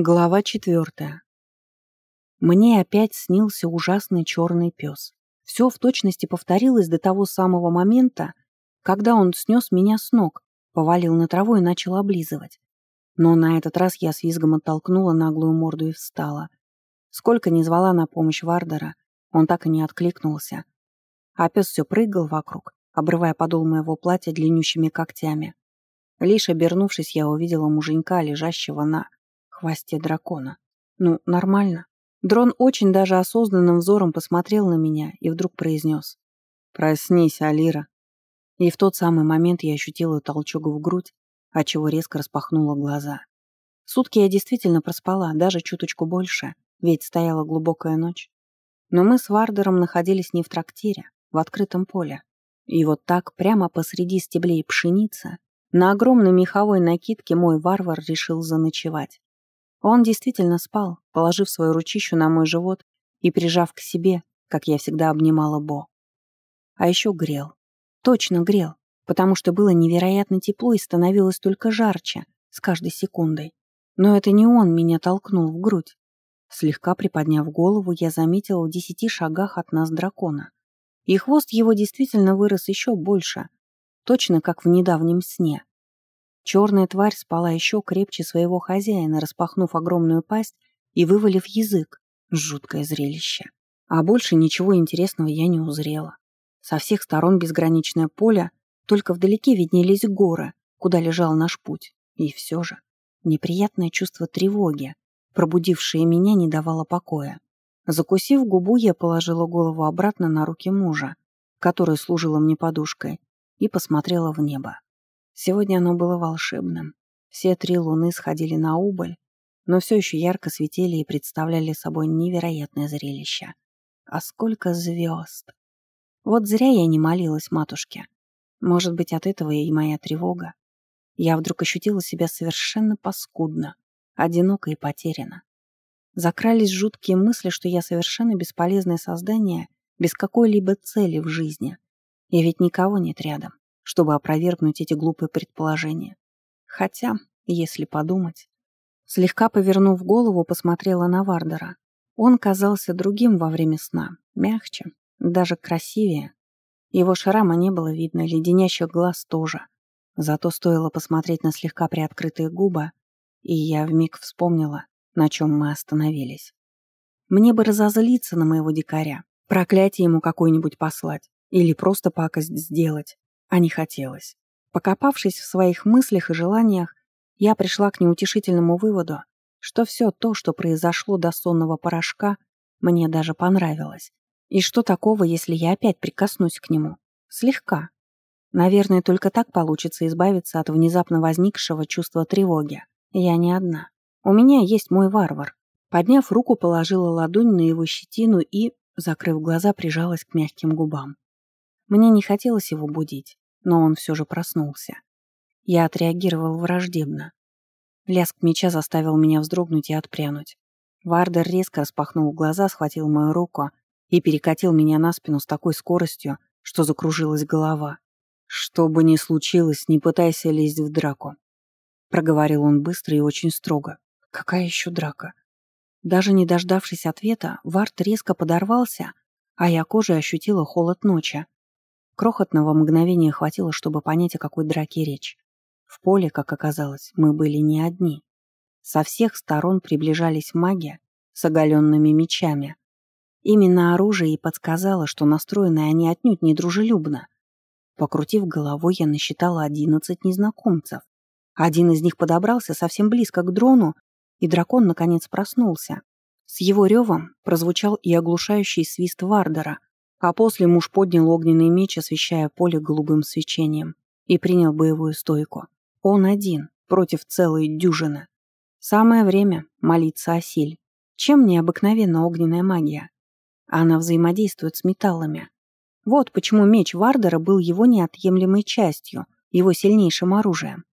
Глава четвертая. Мне опять снился ужасный черный пес. Все в точности повторилось до того самого момента, когда он снес меня с ног, повалил на траву и начал облизывать. Но на этот раз я с визгом оттолкнула наглую морду и встала. Сколько ни звала на помощь Вардера, он так и не откликнулся. А пес все прыгал вокруг, обрывая подол моего платья длиннющими когтями. Лишь обернувшись, я увидела муженька, лежащего на хвосте дракона. Ну, нормально. Дрон очень даже осознанным взором посмотрел на меня и вдруг произнес. «Проснись, Алира». И в тот самый момент я ощутила толчок в грудь, отчего резко распахнула глаза. Сутки я действительно проспала, даже чуточку больше, ведь стояла глубокая ночь. Но мы с Вардером находились не в трактире, в открытом поле. И вот так, прямо посреди стеблей пшеницы, на огромной меховой накидке мой варвар решил заночевать. Он действительно спал, положив свою ручищу на мой живот и прижав к себе, как я всегда обнимала Бо. А еще грел. Точно грел, потому что было невероятно тепло и становилось только жарче с каждой секундой. Но это не он меня толкнул в грудь. Слегка приподняв голову, я заметила в десяти шагах от нас дракона. И хвост его действительно вырос еще больше, точно как в недавнем сне. Черная тварь спала еще крепче своего хозяина, распахнув огромную пасть и вывалив язык. Жуткое зрелище. А больше ничего интересного я не узрела. Со всех сторон безграничное поле, только вдалеке виднелись горы, куда лежал наш путь. И все же неприятное чувство тревоги, пробудившее меня, не давало покоя. Закусив губу, я положила голову обратно на руки мужа, которая служила мне подушкой, и посмотрела в небо. Сегодня оно было волшебным. Все три луны сходили на убыль, но все еще ярко светили и представляли собой невероятное зрелище. А сколько звезд! Вот зря я не молилась матушке. Может быть, от этого и моя тревога. Я вдруг ощутила себя совершенно паскудно, одиноко и потеряна. Закрались жуткие мысли, что я совершенно бесполезное создание без какой-либо цели в жизни. И ведь никого нет рядом чтобы опровергнуть эти глупые предположения. Хотя, если подумать... Слегка повернув голову, посмотрела на Вардера. Он казался другим во время сна, мягче, даже красивее. Его шрама не было видно, леденящих глаз тоже. Зато стоило посмотреть на слегка приоткрытые губы, и я вмиг вспомнила, на чем мы остановились. Мне бы разозлиться на моего дикаря, проклятие ему какое-нибудь послать или просто пакость сделать а не хотелось. Покопавшись в своих мыслях и желаниях, я пришла к неутешительному выводу, что все то, что произошло до сонного порошка, мне даже понравилось. И что такого, если я опять прикоснусь к нему? Слегка. Наверное, только так получится избавиться от внезапно возникшего чувства тревоги. Я не одна. У меня есть мой варвар. Подняв руку, положила ладонь на его щетину и, закрыв глаза, прижалась к мягким губам. Мне не хотелось его будить, но он все же проснулся. Я отреагировал враждебно. Лязг меча заставил меня вздрогнуть и отпрянуть. Вардер резко распахнул глаза, схватил мою руку и перекатил меня на спину с такой скоростью, что закружилась голова. «Что бы ни случилось, не пытайся лезть в драку», — проговорил он быстро и очень строго. «Какая еще драка?» Даже не дождавшись ответа, Вард резко подорвался, а я кожей ощутила холод ночи. Крохотного мгновения хватило, чтобы понять, о какой драке речь. В поле, как оказалось, мы были не одни. Со всех сторон приближались маги с оголенными мечами. Именно оружие и подсказало, что настроены они отнюдь не дружелюбно. Покрутив головой, я насчитала одиннадцать незнакомцев. Один из них подобрался совсем близко к дрону, и дракон наконец проснулся. С его ревом прозвучал и оглушающий свист Вардера, а после муж поднял огненный меч, освещая поле голубым свечением, и принял боевую стойку. Он один, против целой дюжины. Самое время молиться о силе. Чем необыкновенна огненная магия? Она взаимодействует с металлами. Вот почему меч Вардера был его неотъемлемой частью, его сильнейшим оружием.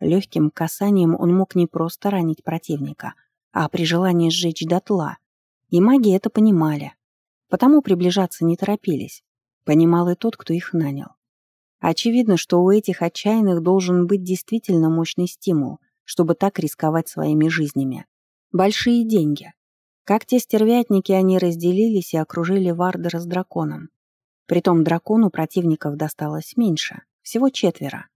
Легким касанием он мог не просто ранить противника, а при желании сжечь дотла. И маги это понимали. Потому приближаться не торопились. Понимал и тот, кто их нанял. Очевидно, что у этих отчаянных должен быть действительно мощный стимул, чтобы так рисковать своими жизнями. Большие деньги. Как те стервятники, они разделились и окружили Вардера с драконом. Притом дракону противников досталось меньше, всего четверо.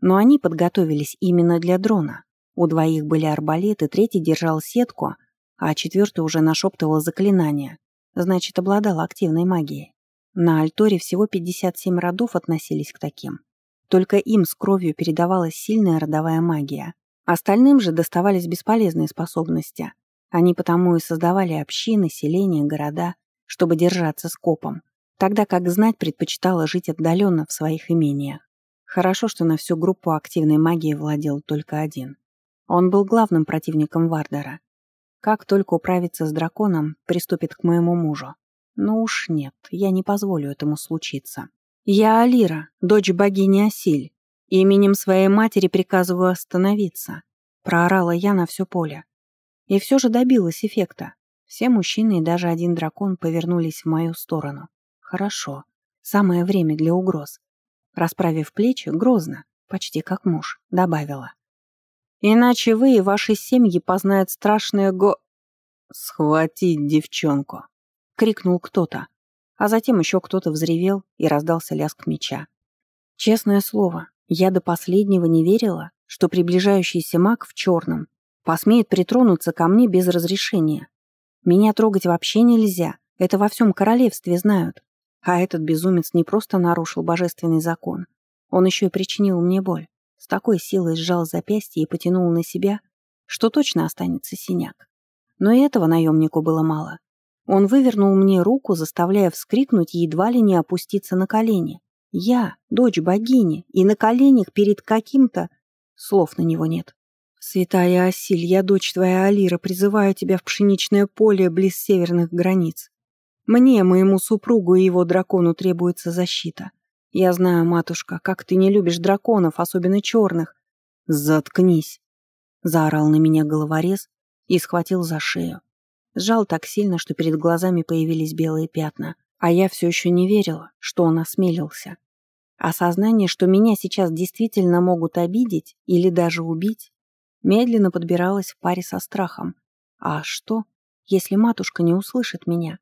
Но они подготовились именно для дрона. У двоих были арбалеты, третий держал сетку, а четвертый уже нашептывал заклинания, значит, обладал активной магией. На Альторе всего 57 родов относились к таким. Только им с кровью передавалась сильная родовая магия. Остальным же доставались бесполезные способности. Они потому и создавали общины, селения, города, чтобы держаться скопом, тогда как знать предпочитала жить отдаленно в своих имениях. Хорошо, что на всю группу активной магии владел только один. Он был главным противником Вардера. Как только управиться с драконом, приступит к моему мужу. Но уж нет, я не позволю этому случиться. Я Алира, дочь богини Асиль. Именем своей матери приказываю остановиться. Проорала я на все поле. И все же добилась эффекта. Все мужчины и даже один дракон повернулись в мою сторону. Хорошо. Самое время для угроз. Расправив плечи, грозно, почти как муж, добавила. Иначе вы и ваши семьи познают страшное го... «Схватить девчонку!» — крикнул кто-то. А затем еще кто-то взревел и раздался лязг меча. Честное слово, я до последнего не верила, что приближающийся маг в черном посмеет притронуться ко мне без разрешения. Меня трогать вообще нельзя, это во всем королевстве знают. А этот безумец не просто нарушил божественный закон, он еще и причинил мне боль. С такой силой сжал запястье и потянул на себя, что точно останется синяк. Но и этого наемнику было мало. Он вывернул мне руку, заставляя вскрикнуть и едва ли не опуститься на колени. Я, дочь богини, и на коленях перед каким-то... Слов на него нет. «Святая Асиль, я дочь твоя Алира, призываю тебя в пшеничное поле близ северных границ. Мне, моему супругу и его дракону требуется защита. Я знаю, матушка, как ты не любишь драконов, особенно черных. Заткнись!» Заорал на меня головорез и схватил за шею. Сжал так сильно, что перед глазами появились белые пятна, а я все еще не верила, что он осмелился. Осознание, что меня сейчас действительно могут обидеть или даже убить, медленно подбиралось в паре со страхом. А что, если матушка не услышит меня?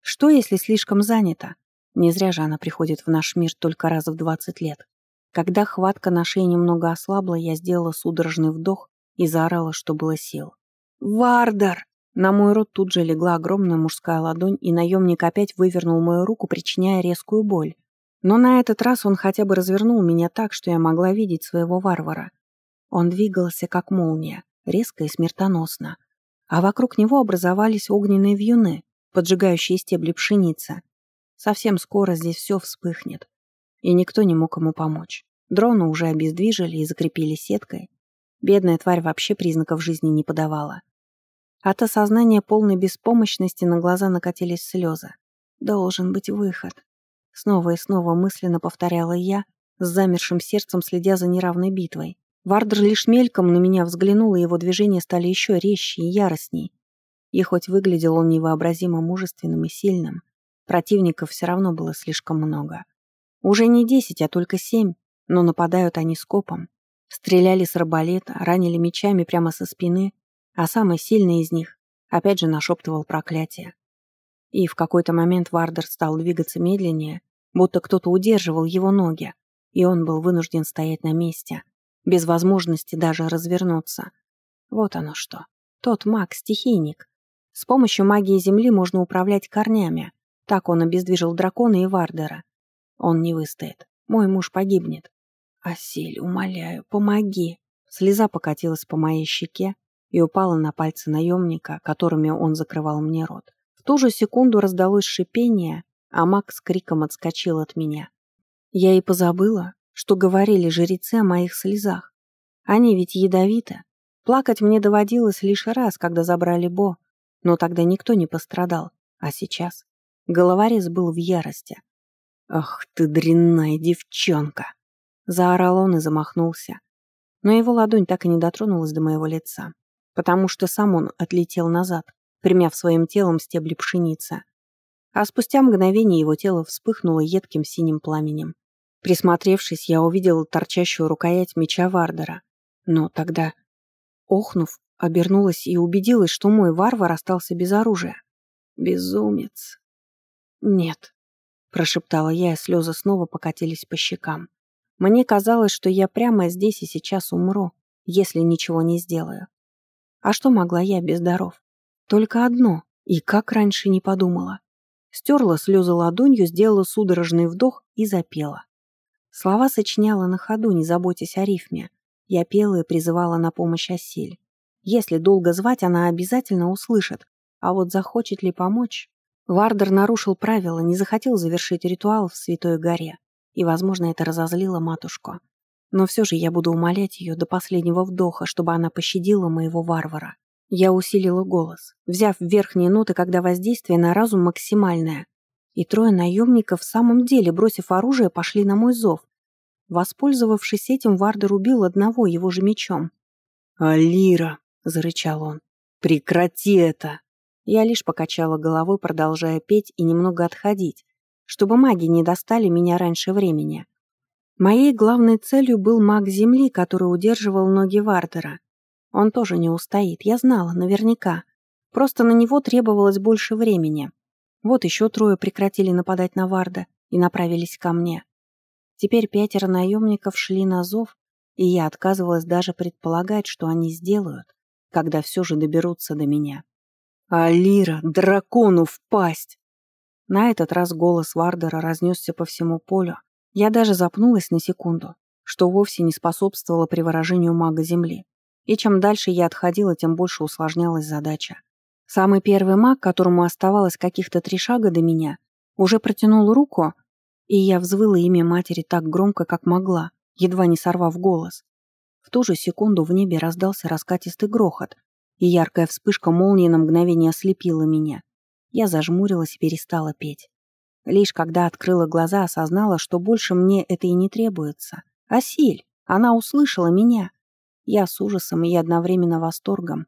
Что, если слишком занята? Не зря же она приходит в наш мир только раз в 20 лет. Когда хватка на шее немного ослабла, я сделала судорожный вдох и заорала, что было сил. «Вардар!» На мой рот тут же легла огромная мужская ладонь, и наемник опять вывернул мою руку, причиняя резкую боль. Но на этот раз он хотя бы развернул меня так, что я могла видеть своего варвара. Он двигался, как молния, резко и смертоносно. А вокруг него образовались огненные вьюны, поджигающие стебли пшеницы. Совсем скоро здесь все вспыхнет. И никто не мог ему помочь. Дрона уже обездвижили и закрепили сеткой. Бедная тварь вообще признаков жизни не подавала. От осознания полной беспомощности на глаза накатились слезы. «Должен быть выход». Снова и снова мысленно повторяла я, с замершим сердцем следя за неравной битвой. Вардер лишь мельком на меня взглянул, и его движения стали еще резче и яростней. И хоть выглядел он невообразимо мужественным и сильным, противников все равно было слишком много. Уже не десять, а только семь, но нападают они скопом. Стреляли с арбалета, ранили мечами прямо со спины, а самый сильный из них опять же нашептывал проклятие. И в какой-то момент Вардер стал двигаться медленнее, будто кто-то удерживал его ноги, и он был вынужден стоять на месте, без возможности даже развернуться. Вот оно что. Тот маг-стихийник, с помощью магии Земли можно управлять корнями. Так он обездвижил дракона и Вардера. Он не выстоит. Мой муж погибнет. Асель, умоляю, помоги. Слеза покатилась по моей щеке и упала на пальцы наемника, которыми он закрывал мне рот. В ту же секунду раздалось шипение, а маг с криком отскочил от меня. Я и позабыла, что говорили жрецы о моих слезах. Они ведь ядовиты. Плакать мне доводилось лишь раз, когда забрали Бо, но тогда никто не пострадал. А сейчас? Головорез был в ярости. «Ах ты дрянная девчонка!» Заорал он и замахнулся. Но его ладонь так и не дотронулась до моего лица, потому что сам он отлетел назад, примяв своим телом стебли пшеницы. А спустя мгновение его тело вспыхнуло едким синим пламенем. Присмотревшись, я увидел торчащую рукоять меча Вардера. Но тогда, охнув, Обернулась и убедилась, что мой варвар остался без оружия. Безумец. Нет, прошептала я, и слезы снова покатились по щекам. Мне казалось, что я прямо здесь и сейчас умру, если ничего не сделаю. А что могла я без даров? Только одно, и как раньше не подумала. Стерла слезы ладонью, сделала судорожный вдох и запела. Слова сочиняла на ходу, не заботясь о рифме. Я пела и призывала на помощь Осель. Если долго звать, она обязательно услышит. А вот захочет ли помочь? Вардер нарушил правила, не захотел завершить ритуал в Святой горе. И, возможно, это разозлило матушку. Но все же я буду умолять ее до последнего вдоха, чтобы она пощадила моего варвара. Я усилила голос, взяв верхние ноты, когда воздействие на разум максимальное. И трое наемников в самом деле, бросив оружие, пошли на мой зов. Воспользовавшись этим, Вардер убил одного его же мечом. «Алира!» — зарычал он. «Прекрати это!» Я лишь покачала головой, продолжая петь и немного отходить, чтобы маги не достали меня раньше времени. Моей главной целью был маг Земли, который удерживал ноги Вардера. Он тоже не устоит, я знала, наверняка. Просто на него требовалось больше времени. Вот еще трое прекратили нападать на Варда и направились ко мне. Теперь пятеро наемников шли на зов, и я отказывалась даже предполагать, что они сделают, когда все же доберутся до меня. «Алира, дракону в пасть!» На этот раз голос Вардера разнесся по всему полю. Я даже запнулась на секунду, что вовсе не способствовало приворожению мага Земли. И чем дальше я отходила, тем больше усложнялась задача. Самый первый маг, которому оставалось каких-то три шага до меня, уже протянул руку, и я взвыла имя матери так громко, как могла, едва не сорвав голос. В ту же секунду в небе раздался раскатистый грохот, и яркая вспышка молнии на мгновение ослепила меня. Я зажмурилась и перестала петь. Лишь когда открыла глаза, осознала, что больше мне это и не требуется. Асиль, она услышала меня. Я с ужасом и одновременно восторгом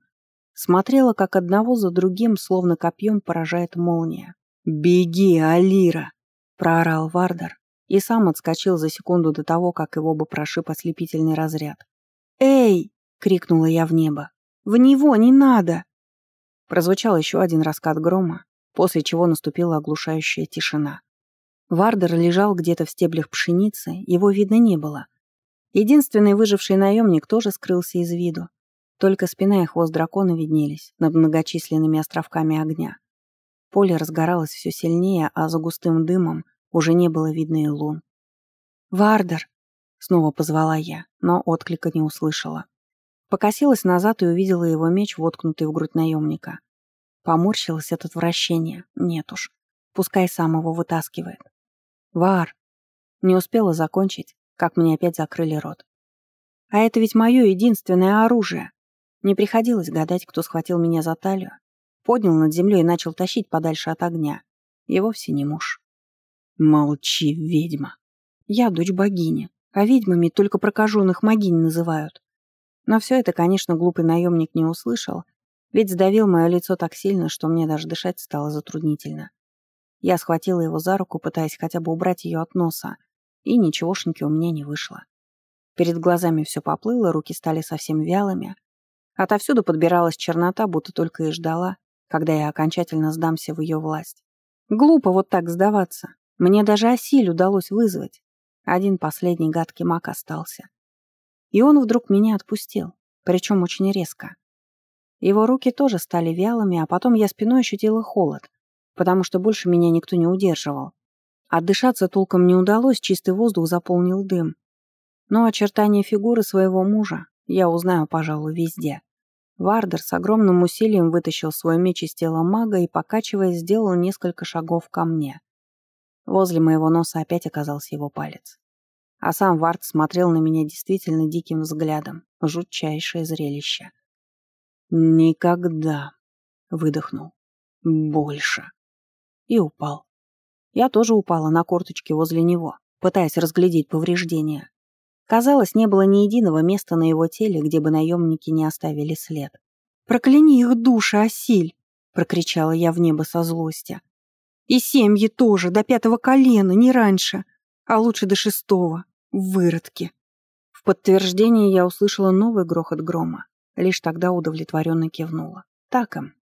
смотрела, как одного за другим, словно копьем, поражает молния. «Беги, Алира!» — проорал Вардер и сам отскочил за секунду до того, как его бы прошиб ослепительный разряд. «Эй!» — крикнула я в небо. «В него не надо!» Прозвучал еще один раскат грома, после чего наступила оглушающая тишина. Вардер лежал где-то в стеблях пшеницы, его видно не было, Единственный выживший наемник тоже скрылся из виду. Только спина и хвост дракона виднелись над многочисленными островками огня. Поле разгоралось все сильнее, а за густым дымом уже не было видно и лун. «Вардер!» — снова позвала я, но отклика не услышала. Покосилась назад и увидела его меч, воткнутый в грудь наемника. Поморщилась от отвращения. Нет уж. Пускай сам его вытаскивает. «Вар!» Не успела закончить, как мне опять закрыли рот. А это ведь мое единственное оружие. Не приходилось гадать, кто схватил меня за талию, поднял над землей и начал тащить подальше от огня. И вовсе не муж. Молчи, ведьма. Я дочь богини, а ведьмами только прокаженных могинь называют. Но все это, конечно, глупый наемник не услышал, ведь сдавил мое лицо так сильно, что мне даже дышать стало затруднительно. Я схватила его за руку, пытаясь хотя бы убрать ее от носа, и ничегошеньки у меня не вышло. Перед глазами все поплыло, руки стали совсем вялыми. Отовсюду подбиралась чернота, будто только и ждала, когда я окончательно сдамся в ее власть. Глупо вот так сдаваться. Мне даже осиль удалось вызвать. Один последний гадкий маг остался. И он вдруг меня отпустил, причем очень резко. Его руки тоже стали вялыми, а потом я спиной ощутила холод, потому что больше меня никто не удерживал. Отдышаться толком не удалось, чистый воздух заполнил дым. Но очертания фигуры своего мужа я узнаю, пожалуй, везде. Вардер с огромным усилием вытащил свой меч из тела мага и, покачиваясь, сделал несколько шагов ко мне. Возле моего носа опять оказался его палец. А сам Вард смотрел на меня действительно диким взглядом. Жутчайшее зрелище. «Никогда», — выдохнул, — «больше». И упал. Я тоже упала на корточки возле него, пытаясь разглядеть повреждения. Казалось, не было ни единого места на его теле, где бы наемники не оставили след. «Прокляни их души, Осиль!» — прокричала я в небо со злости. «И семьи тоже, до пятого колена, не раньше, а лучше до шестого. Выродки!» В подтверждение я услышала новый грохот грома. Лишь тогда удовлетворенно кивнула. Так им.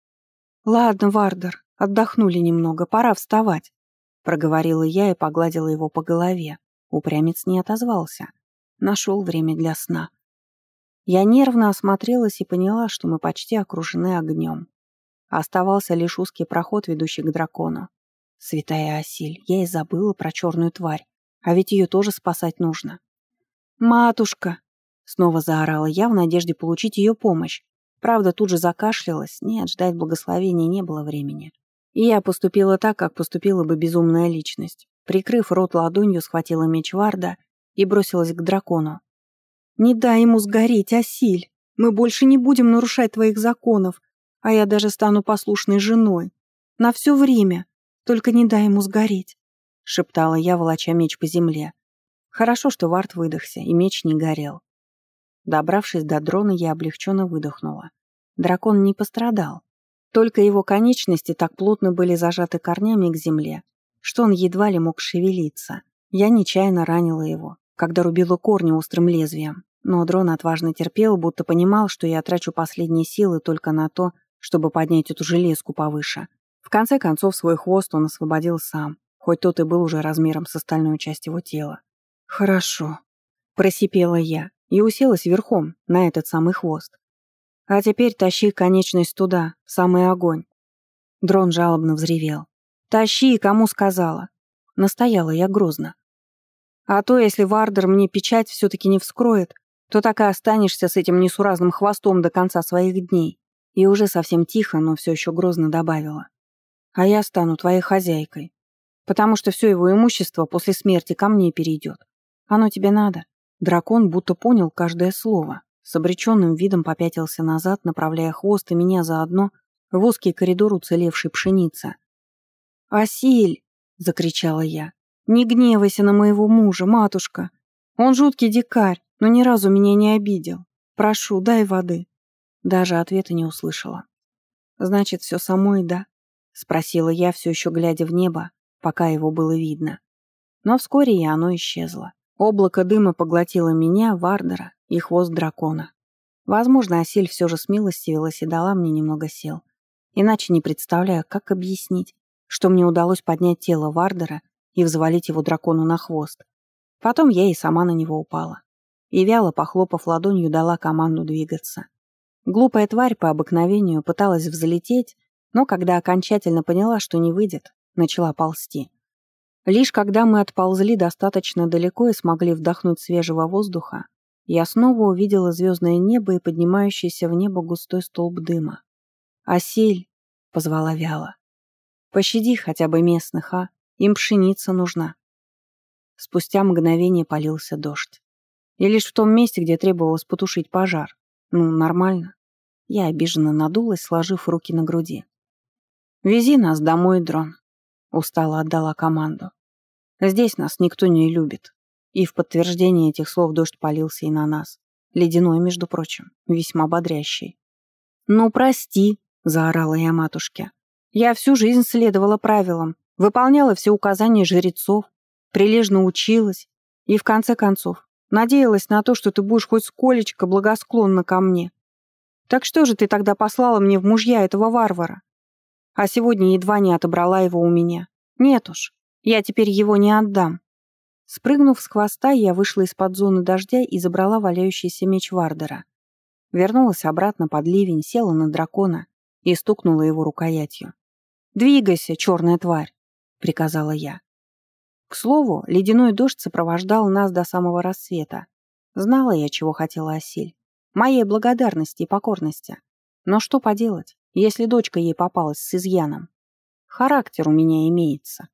«Ладно, Вардер, отдохнули немного, пора вставать», — проговорила я и погладила его по голове. Упрямец не отозвался. Нашел время для сна. Я нервно осмотрелась и поняла, что мы почти окружены огнем. Оставался лишь узкий проход, ведущий к дракону. Святая Осиль, я и забыла про черную тварь, а ведь ее тоже спасать нужно. «Матушка!» — снова заорала я в надежде получить ее помощь. Правда, тут же закашлялась. Нет, ждать благословения не было времени. И я поступила так, как поступила бы безумная личность. Прикрыв рот ладонью, схватила меч Варда и бросилась к дракону. «Не дай ему сгореть, Асиль! Мы больше не будем нарушать твоих законов, а я даже стану послушной женой. На все время. Только не дай ему сгореть», — шептала я, волоча меч по земле. Хорошо, что Вард выдохся, и меч не горел. Добравшись до дрона, я облегченно выдохнула. Дракон не пострадал. Только его конечности так плотно были зажаты корнями к земле, что он едва ли мог шевелиться. Я нечаянно ранила его, когда рубила корни острым лезвием. Но дрон отважно терпел, будто понимал, что я трачу последние силы только на то, чтобы поднять эту железку повыше. В конце концов, свой хвост он освободил сам, хоть тот и был уже размером с остальную часть его тела. «Хорошо», — просипела я и уселась верхом на этот самый хвост. «А теперь тащи конечность туда, в самый огонь». Дрон жалобно взревел. «Тащи, кому сказала!» Настояла я грозно. «А то, если Вардер мне печать все-таки не вскроет, то так и останешься с этим несуразным хвостом до конца своих дней». И уже совсем тихо, но все еще грозно добавила. «А я стану твоей хозяйкой, потому что все его имущество после смерти ко мне перейдет. Оно тебе надо?» Дракон будто понял каждое слово. С обреченным видом попятился назад, направляя хвост и меня заодно в узкий коридор уцелевшей пшеницы. «Асиль!» — закричала я. «Не гневайся на моего мужа, матушка. Он жуткий дикарь, но ни разу меня не обидел. Прошу, дай воды». Даже ответа не услышала. «Значит, все самой, да?» — спросила я, все еще глядя в небо, пока его было видно. Но вскоре и оно исчезло. Облако дыма поглотило меня, Вардера и хвост дракона. Возможно, Осель все же смилостивилась и дала мне немного сил. Иначе не представляю, как объяснить, что мне удалось поднять тело Вардера и взвалить его дракону на хвост. Потом я и сама на него упала. И вяло, похлопав ладонью, дала команду двигаться. Глупая тварь по обыкновению пыталась взлететь, но когда окончательно поняла, что не выйдет, начала ползти. Лишь когда мы отползли достаточно далеко и смогли вдохнуть свежего воздуха, я снова увидела звездное небо и поднимающийся в небо густой столб дыма. «Осель!» — позвала вяло. «Пощади хотя бы местных, а? Им пшеница нужна». Спустя мгновение полился дождь. И лишь в том месте, где требовалось потушить пожар. Ну, нормально. Я обиженно надулась, сложив руки на груди. «Вези нас домой, дрон», — устало отдала команду. «Здесь нас никто не любит». И в подтверждение этих слов дождь полился и на нас. Ледяной, между прочим, весьма бодрящий. «Ну, прости», — заорала я матушке. «Я всю жизнь следовала правилам, выполняла все указания жрецов, прилежно училась и, в конце концов, надеялась на то, что ты будешь хоть сколечко благосклонна ко мне. Так что же ты тогда послала мне в мужья этого варвара? А сегодня едва не отобрала его у меня. Нет уж, я теперь его не отдам. Спрыгнув с хвоста, я вышла из-под зоны дождя и забрала валяющийся меч Вардера. Вернулась обратно под ливень, села на дракона и стукнула его рукоятью. «Двигайся, черная тварь!» — приказала я. К слову, ледяной дождь сопровождал нас до самого рассвета. Знала я, чего хотела Осель моей благодарности и покорности. Но что поделать, если дочка ей попалась с изъяном? Характер у меня имеется.